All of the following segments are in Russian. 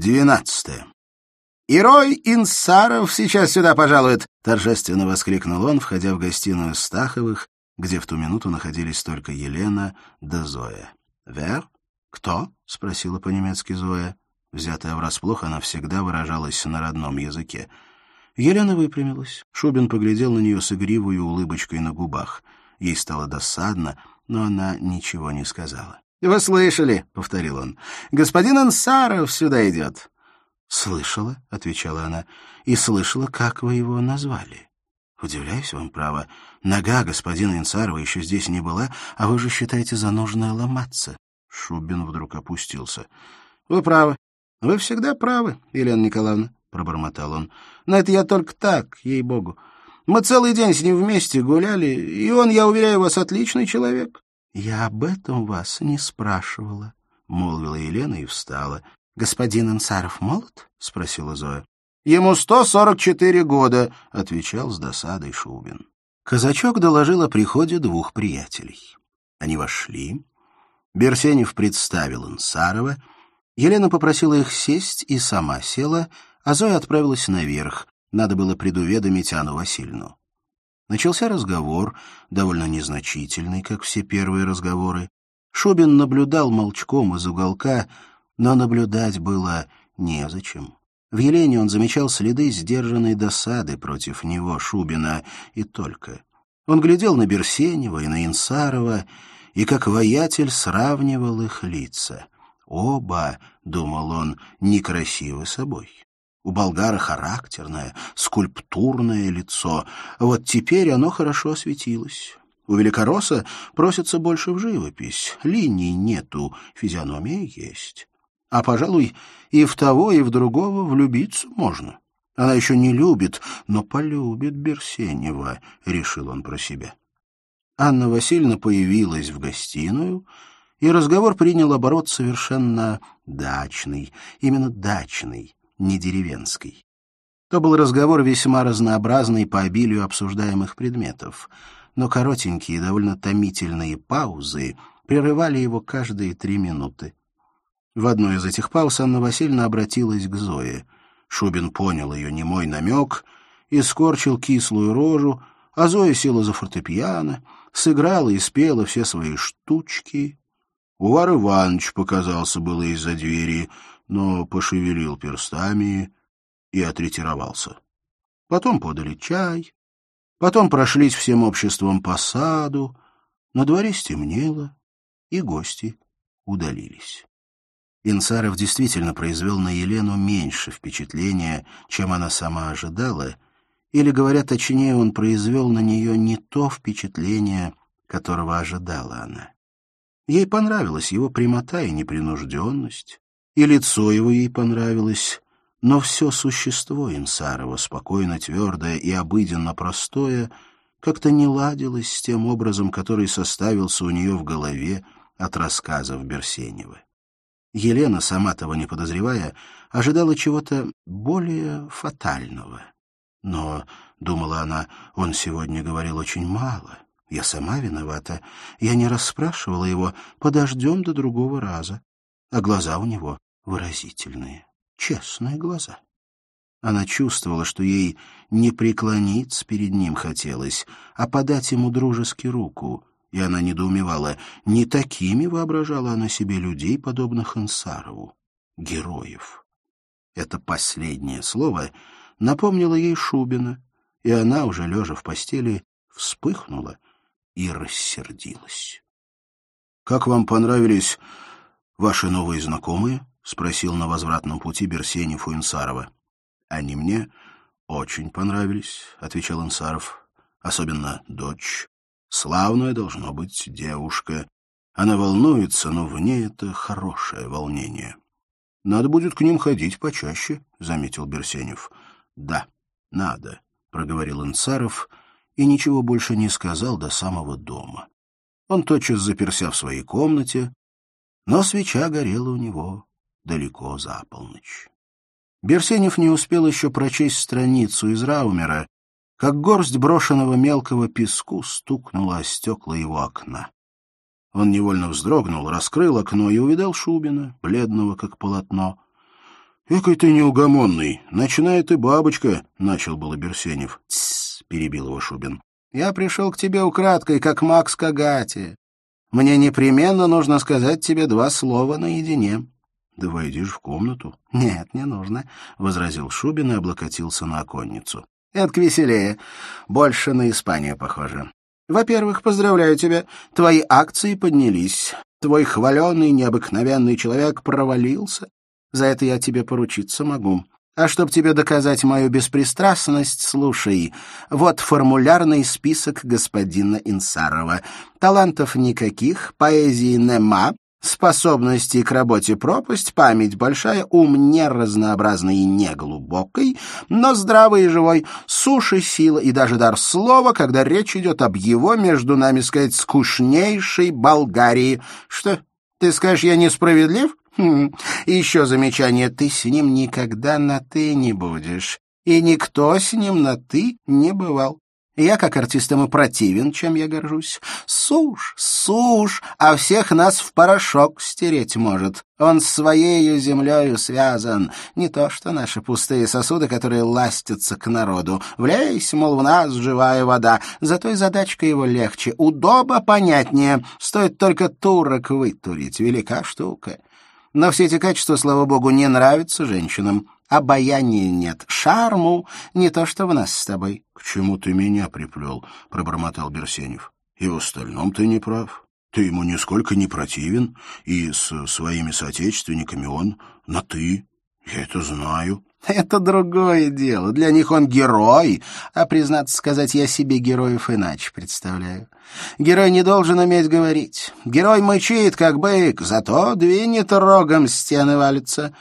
Двенадцатое. «Ирой Инсаров сейчас сюда пожалует!» — торжественно воскликнул он, входя в гостиную Стаховых, где в ту минуту находились только Елена да Зоя. «Вер? Кто?» — спросила по-немецки Зоя. Взятая врасплох, она всегда выражалась на родном языке. Елена выпрямилась. Шубин поглядел на нее с игривой улыбочкой на губах. Ей стало досадно, но она ничего не сказала. «Вы слышали?» — повторил он. «Господин Ансаров сюда идет. «Слышала», — отвечала она, — «и слышала, как вы его назвали». «Удивляюсь вам, право. Нога господина Инцарова еще здесь не была, а вы же считаете за нужное ломаться». Шубин вдруг опустился. «Вы правы. Вы всегда правы, Елена Николаевна», — пробормотал он. «Но это я только так, ей-богу. Мы целый день с ним вместе гуляли, и он, я уверяю вас, отличный человек». «Я об этом вас не спрашивала», — молвила Елена и встала. «Господин Инсаров молод?» — спросила Зоя. «Ему сто сорок четыре года», — отвечал с досадой Шубин. Казачок доложил о приходе двух приятелей. Они вошли. Берсенев представил Инсарова. Елена попросила их сесть и сама села, а Зоя отправилась наверх. Надо было предуведомить Анну Васильевну. Начался разговор, довольно незначительный, как все первые разговоры. Шубин наблюдал молчком из уголка, но наблюдать было незачем. В Елене он замечал следы сдержанной досады против него, Шубина, и только. Он глядел на Берсенева и на Инсарова, и как воятель сравнивал их лица. Оба, — думал он, — некрасивы собой. У болгара характерное, скульптурное лицо. Вот теперь оно хорошо осветилось. У великороса просится больше в живопись. Линий нету, физиономия есть. А, пожалуй, и в того, и в другого влюбиться можно. Она еще не любит, но полюбит Берсенева, — решил он про себя. Анна Васильевна появилась в гостиную, и разговор принял оборот совершенно дачный, именно дачный, не деревенский. То был разговор весьма разнообразный по обилию обсуждаемых предметов, но коротенькие и довольно томительные паузы прерывали его каждые три минуты. В одной из этих пауз Анна Васильевна обратилась к Зое. Шубин понял ее немой намек и скорчил кислую рожу, а Зоя села за фортепиано, сыграла и спела все свои штучки. Увар Иванович показался было из-за двери, но пошевелил перстами и отретировался. Потом подали чай, потом прошлись всем обществом по саду, на дворе стемнело, и гости удалились. Инсаров действительно произвел на Елену меньше впечатления, чем она сама ожидала, или, говоря точнее, он произвел на нее не то впечатление, которого ожидала она. Ей понравилась его прямота и непринужденность, и лицо его ей понравилось, но все существо Инсарова, спокойно твердое и обыденно простое, как-то не ладилось с тем образом, который составился у нее в голове от рассказов Берсенева. Елена, сама того не подозревая, ожидала чего-то более фатального. Но, — думала она, — он сегодня говорил очень мало. Я сама виновата. Я не расспрашивала его. Подождем до другого раза. А глаза у него выразительные, честные глаза. Она чувствовала, что ей не преклониться перед ним хотелось, а подать ему дружески руку — и она недоумевала, не такими воображала она себе людей, подобных Ансарову, героев. Это последнее слово напомнило ей Шубина, и она, уже лежа в постели, вспыхнула и рассердилась. — Как вам понравились ваши новые знакомые? — спросил на возвратном пути Берсенев у Инсарова. — Они мне очень понравились, — отвечал Инсаров, — особенно дочь. Славная должно быть девушка. Она волнуется, но в ней это хорошее волнение. — Надо будет к ним ходить почаще, — заметил Берсенев. — Да, надо, — проговорил Инцаров и ничего больше не сказал до самого дома. Он тотчас заперся в своей комнате, но свеча горела у него далеко за полночь. Берсенев не успел еще прочесть страницу из Раумера, как горсть брошенного мелкого песку стукнула о стекла его окна. Он невольно вздрогнул, раскрыл окно и увидал Шубина, бледного как полотно. «Экой ты неугомонный. Начинает и бабочка», — начал было Берсенев. «Тссс», — перебил его Шубин. «Я пришел к тебе украдкой, как Макс Кагати. Мне непременно нужно сказать тебе два слова наедине». «Да войдишь в комнату». «Нет, не нужно», — возразил Шубин и облокотился на оконницу. «Это веселее. Больше на Испанию похоже. Во-первых, поздравляю тебя. Твои акции поднялись. Твой хваленый, необыкновенный человек провалился. За это я тебе поручиться могу. А чтоб тебе доказать мою беспристрастность, слушай, вот формулярный список господина Инсарова. Талантов никаких, поэзии нема, Способности к работе пропасть, память большая, ум не разнообразный и не глубокий, но здравый и живой, суши сила и даже дар слова, когда речь идет об его, между нами сказать, скучнейшей Болгарии. Что, ты скажешь, я несправедлив? Хм. И еще замечание, ты с ним никогда на «ты» не будешь, и никто с ним на «ты» не бывал. Я, как артист, ему противен, чем я горжусь. Сушь, сушь, а всех нас в порошок стереть может. Он с своею землею связан. Не то что наши пустые сосуды, которые ластятся к народу. Влейся, мол, в нас живая вода. Зато и задачка его легче, удобо понятнее. Стоит только турок вытурить. Велика штука. Но все эти качества, слава богу, не нравятся женщинам обаяния нет, шарму не то что в нас с тобой. — К чему ты меня приплел? — пробормотал Берсенев. — И в остальном ты не прав. Ты ему нисколько не противен, и с своими соотечественниками он на «ты». Я это знаю. — Это другое дело. Для них он герой, а, признаться сказать, я себе героев иначе представляю. Герой не должен уметь говорить. Герой мычит, как бык, зато двинет рогом, стены валятся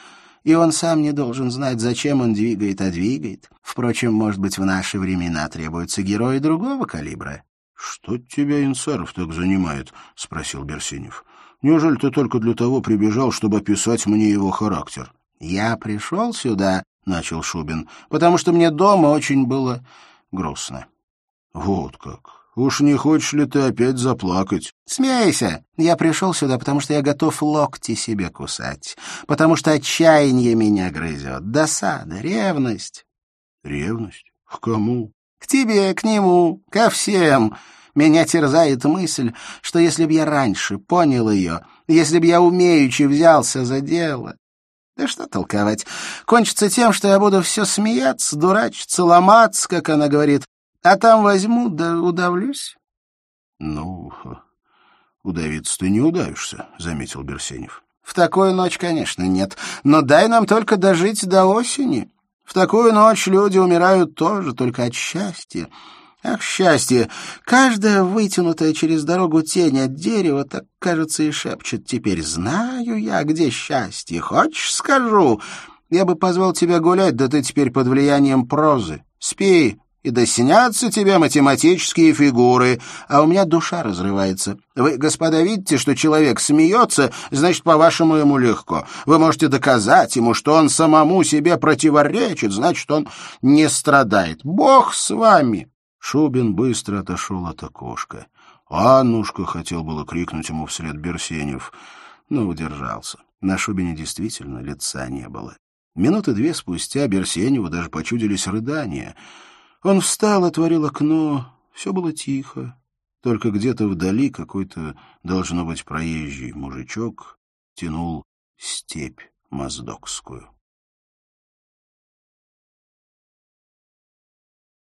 и он сам не должен знать, зачем он двигает, а двигает. Впрочем, может быть, в наши времена требуются герои другого калибра. — Что тебя Инсаров так занимает? — спросил Берсенев. — Неужели ты только для того прибежал, чтобы описать мне его характер? — Я пришел сюда, — начал Шубин, — потому что мне дома очень было грустно. — Вот как. Уж не хочешь ли ты опять заплакать? Смейся! Я пришел сюда, потому что я готов локти себе кусать, потому что отчаяние меня грызет, досада, ревность. Ревность? К кому? К тебе, к нему, ко всем. Меня терзает мысль, что если б я раньше понял ее, если б я умеючи взялся за дело, да что толковать? Кончится тем, что я буду все смеяться, дурачиться, ломаться, как она говорит, а там возьму, да удавлюсь. — Ну, удавиться ты не удавишься, — заметил Берсенев. — В такую ночь, конечно, нет. Но дай нам только дожить до осени. В такую ночь люди умирают тоже, только от счастья. Ах, счастье! Каждая вытянутая через дорогу тень от дерева так, кажется, и шепчет. Теперь знаю я, где счастье. Хочешь, скажу? Я бы позвал тебя гулять, да ты теперь под влиянием прозы. Спи, и да снятся тебе математические фигуры, а у меня душа разрывается. Вы, господа, видите, что человек смеется, значит, по-вашему, ему легко. Вы можете доказать ему, что он самому себе противоречит, значит, он не страдает. Бог с вами!» Шубин быстро отошел от окошка. «Аннушка!» — хотел было крикнуть ему вслед Берсенев, но удержался. На Шубине действительно лица не было. Минуты две спустя Берсеневу даже почудились рыдания — он встал, отворил окно. Все было тихо. Только где-то вдали какой-то, должно быть, проезжий мужичок тянул степь моздокскую.